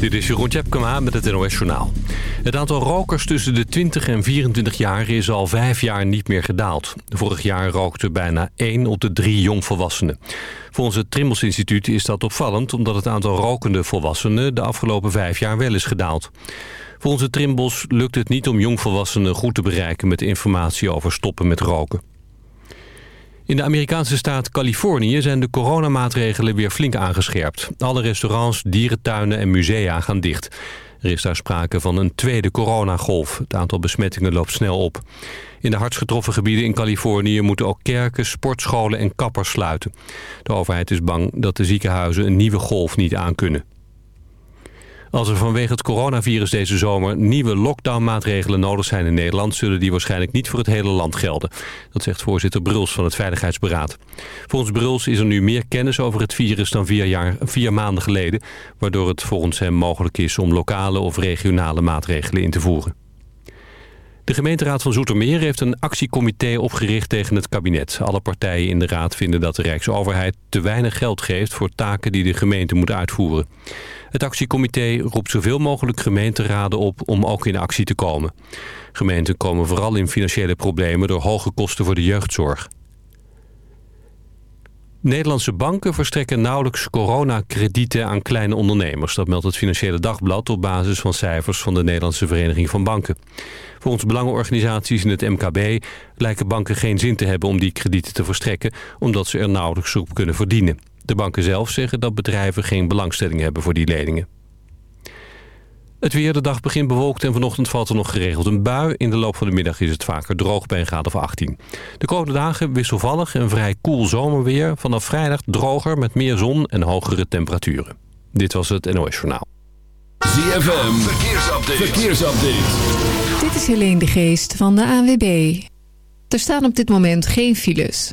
Dit is Jeroen Tjepkema met het NOS Journaal. Het aantal rokers tussen de 20 en 24 jaar is al vijf jaar niet meer gedaald. Vorig jaar rookte bijna 1 op de 3 jongvolwassenen. Volgens het Trimbos Instituut is dat opvallend... omdat het aantal rokende volwassenen de afgelopen vijf jaar wel is gedaald. Volgens het Trimbos lukt het niet om jongvolwassenen goed te bereiken... met informatie over stoppen met roken. In de Amerikaanse staat Californië zijn de coronamaatregelen weer flink aangescherpt. Alle restaurants, dierentuinen en musea gaan dicht. Er is daar sprake van een tweede coronagolf. Het aantal besmettingen loopt snel op. In de hardst getroffen gebieden in Californië moeten ook kerken, sportscholen en kappers sluiten. De overheid is bang dat de ziekenhuizen een nieuwe golf niet aankunnen. Als er vanwege het coronavirus deze zomer nieuwe lockdownmaatregelen nodig zijn in Nederland... zullen die waarschijnlijk niet voor het hele land gelden. Dat zegt voorzitter Bruls van het Veiligheidsberaad. Volgens Bruls is er nu meer kennis over het virus dan vier, jaar, vier maanden geleden... waardoor het volgens hem mogelijk is om lokale of regionale maatregelen in te voeren. De gemeenteraad van Zoetermeer heeft een actiecomité opgericht tegen het kabinet. Alle partijen in de raad vinden dat de Rijksoverheid te weinig geld geeft... voor taken die de gemeente moet uitvoeren. Het actiecomité roept zoveel mogelijk gemeenteraden op om ook in actie te komen. Gemeenten komen vooral in financiële problemen door hoge kosten voor de jeugdzorg. Nederlandse banken verstrekken nauwelijks coronakredieten aan kleine ondernemers. Dat meldt het Financiële Dagblad op basis van cijfers van de Nederlandse Vereniging van Banken. Volgens belangenorganisaties in het MKB lijken banken geen zin te hebben om die kredieten te verstrekken... omdat ze er nauwelijks op kunnen verdienen. De banken zelf zeggen dat bedrijven geen belangstelling hebben voor die leningen. Het weer, de dag begint bewolkt en vanochtend valt er nog geregeld een bui. In de loop van de middag is het vaker droog bij een graad of 18. De komende dagen wisselvallig en vrij koel zomerweer. Vanaf vrijdag droger met meer zon en hogere temperaturen. Dit was het NOS Journaal. ZFM, verkeersupdate. verkeersupdate. Dit is Helene de Geest van de ANWB. Er staan op dit moment geen files.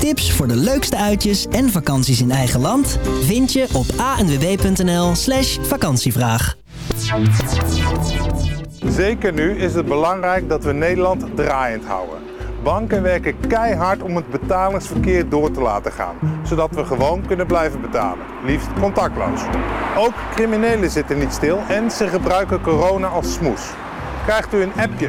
Tips voor de leukste uitjes en vakanties in eigen land vind je op anwb.nl slash vakantievraag. Zeker nu is het belangrijk dat we Nederland draaiend houden. Banken werken keihard om het betalingsverkeer door te laten gaan, zodat we gewoon kunnen blijven betalen, liefst contactloos. Ook criminelen zitten niet stil en ze gebruiken corona als smoes. Krijgt u een appje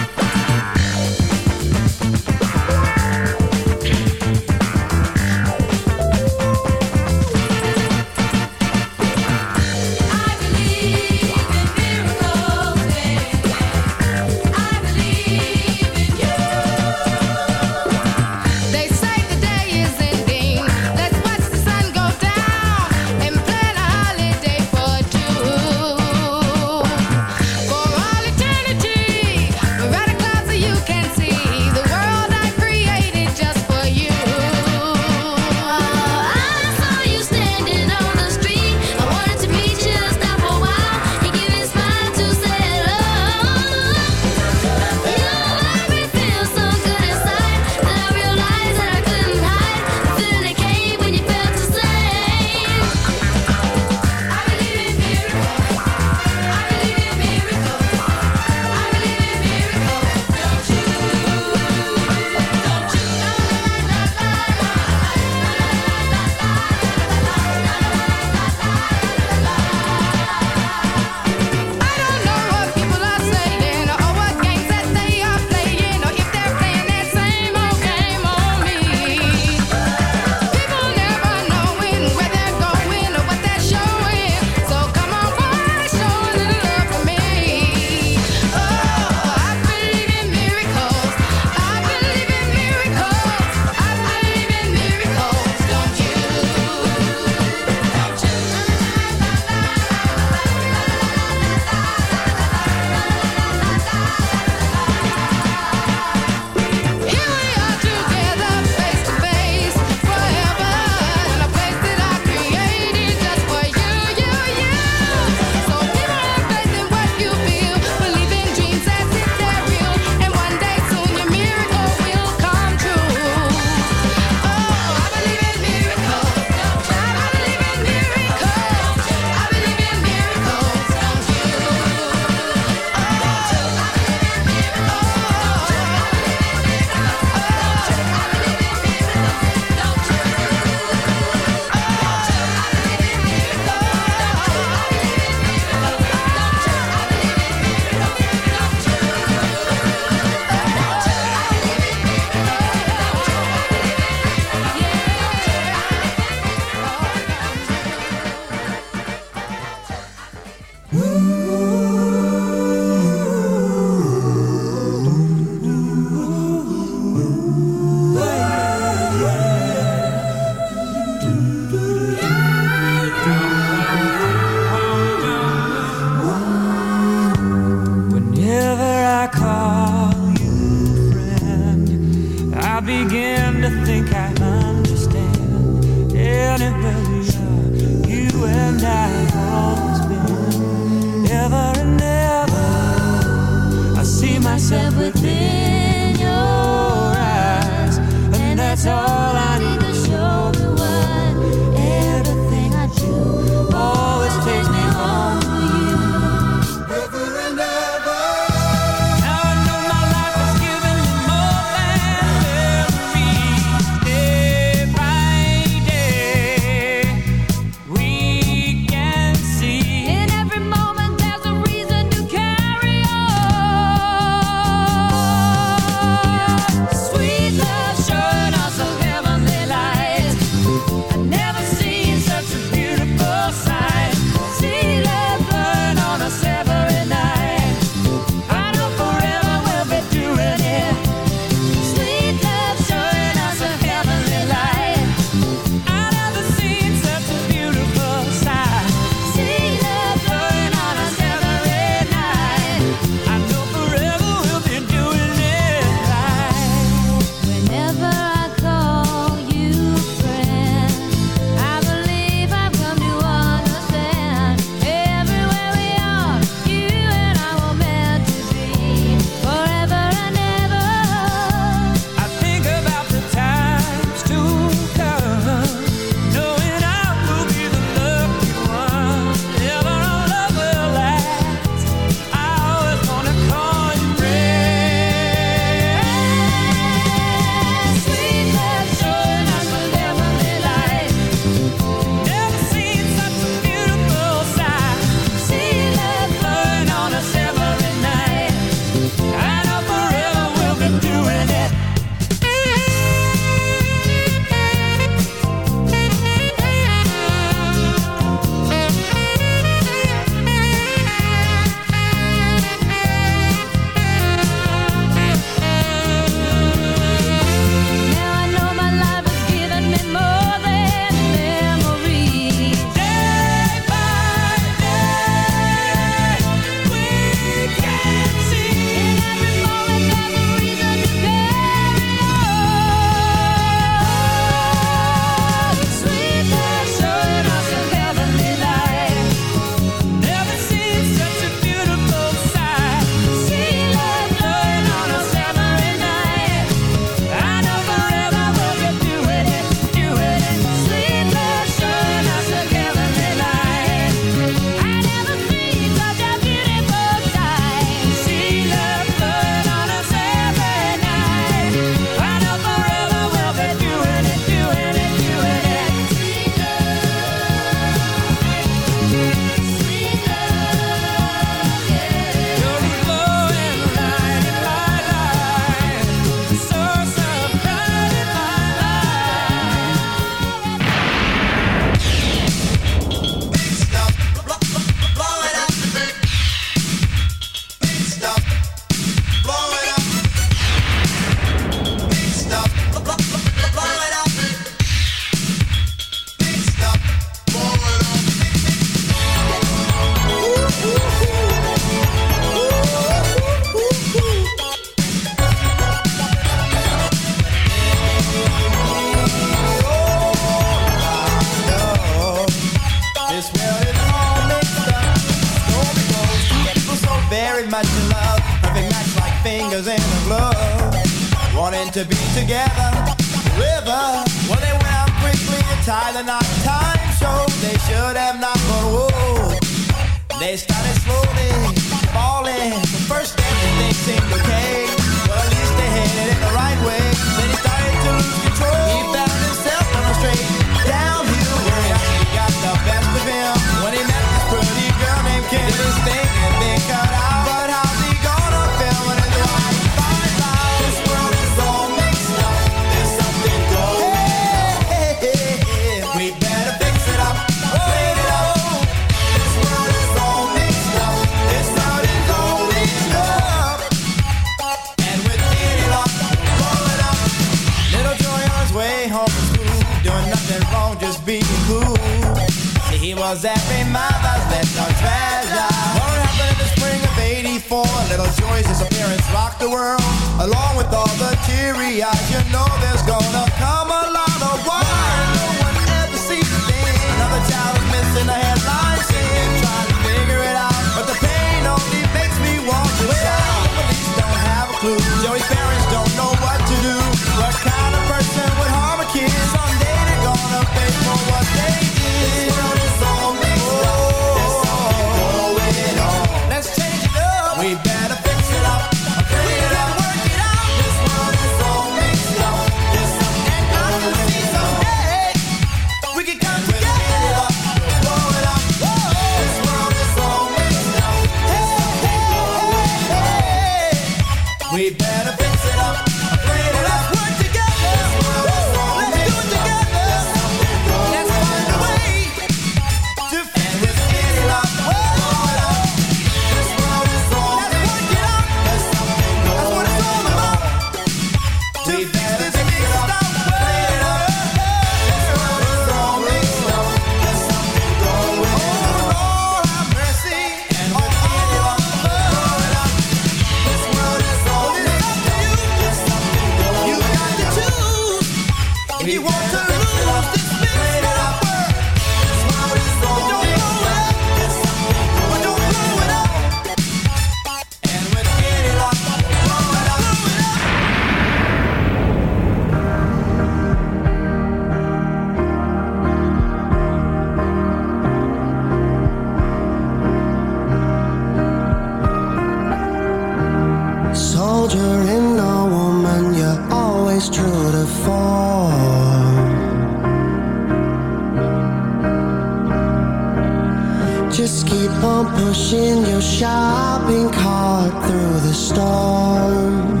Through the storm.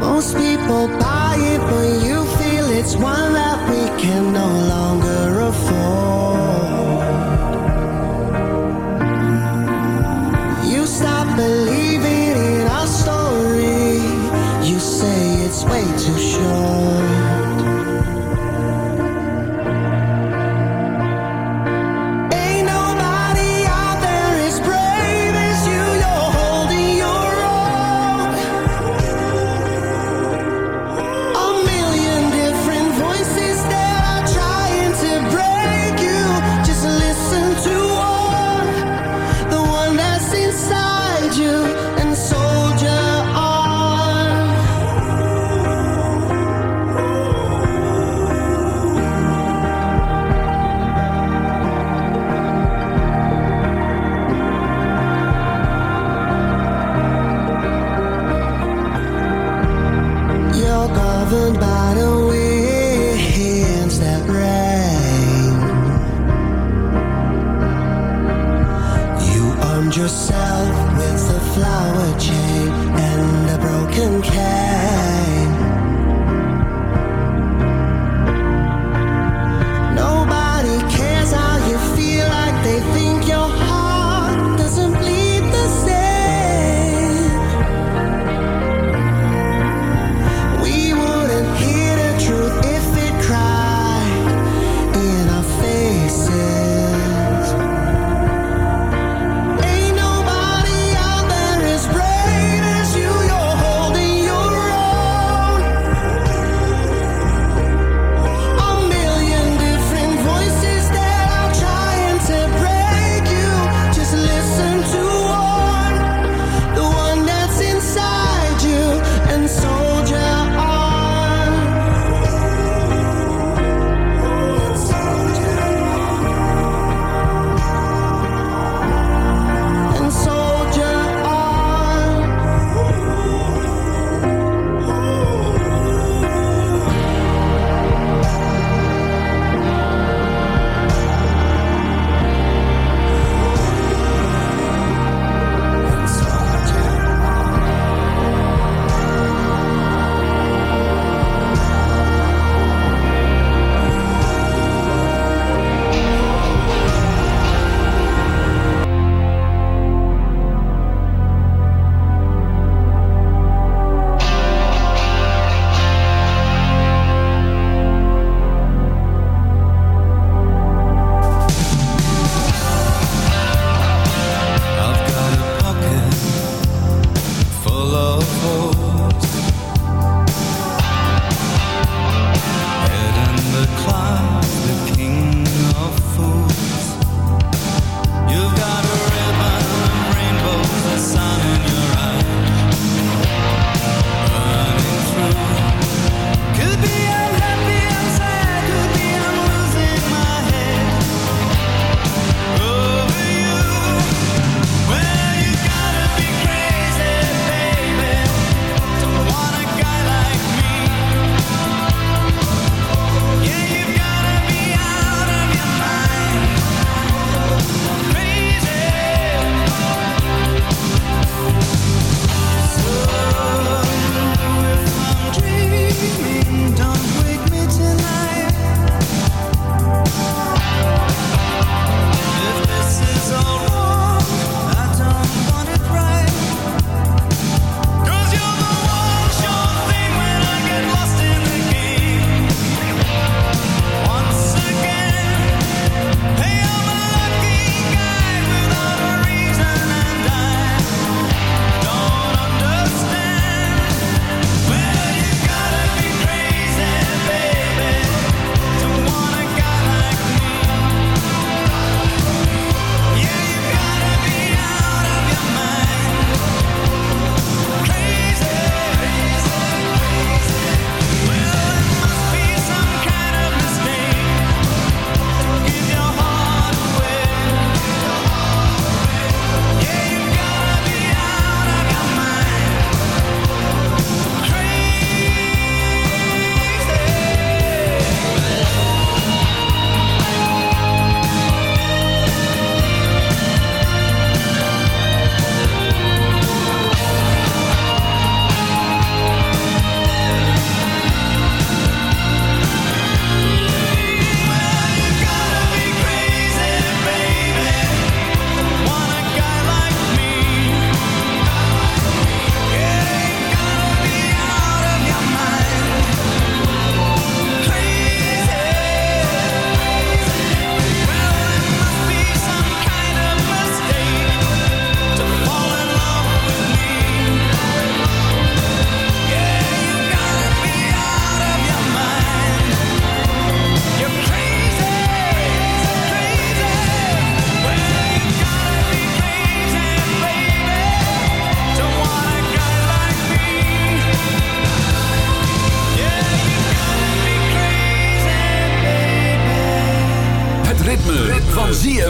Most people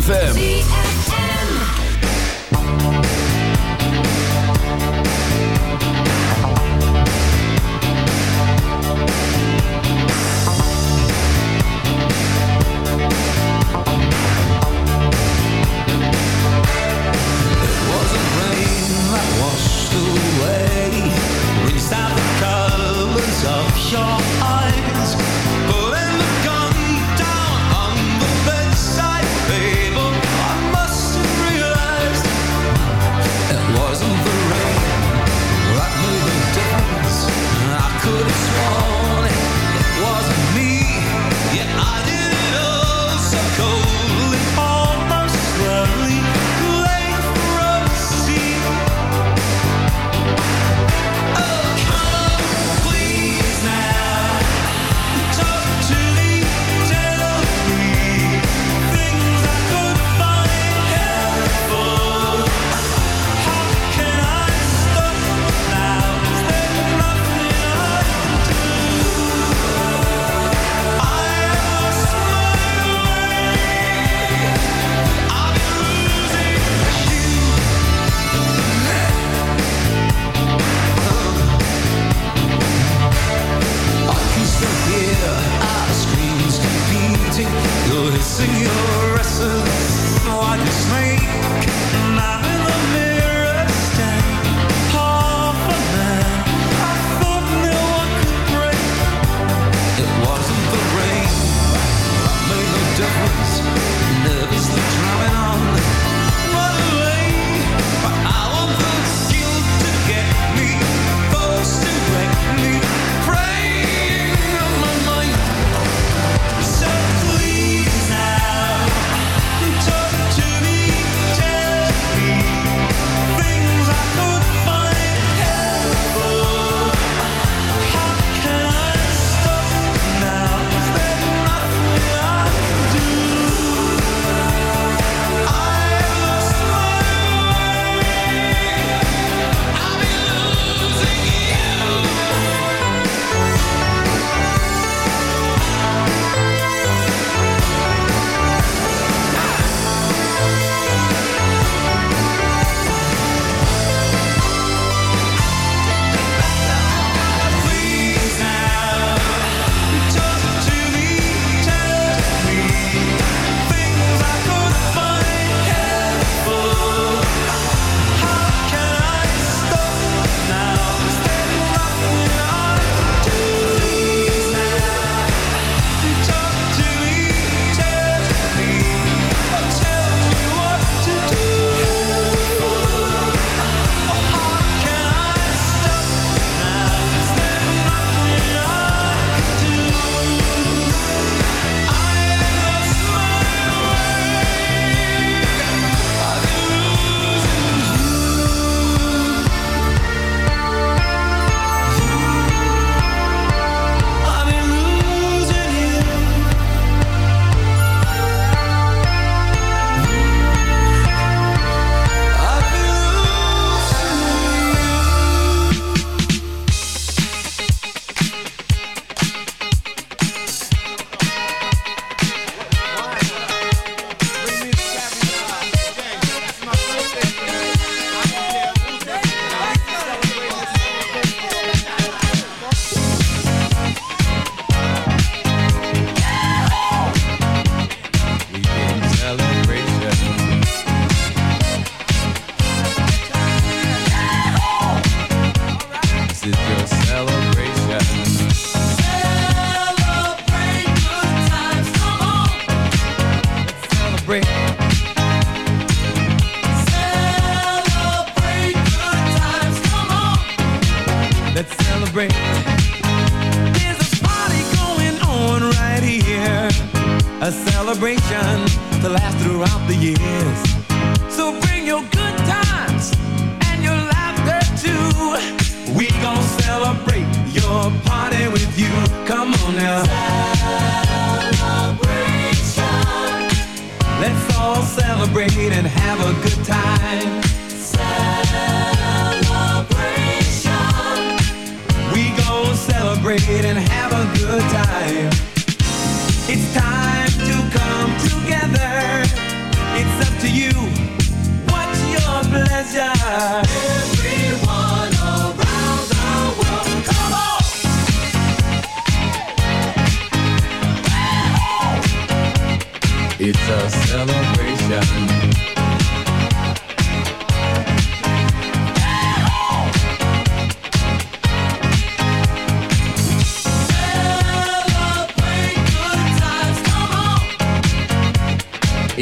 ZFM.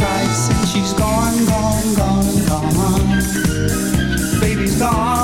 right since she's gone, gone, gone, gone. Baby's gone.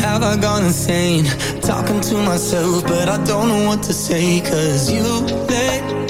Have I gone insane? Talking to myself, but I don't know what to say. Cause you let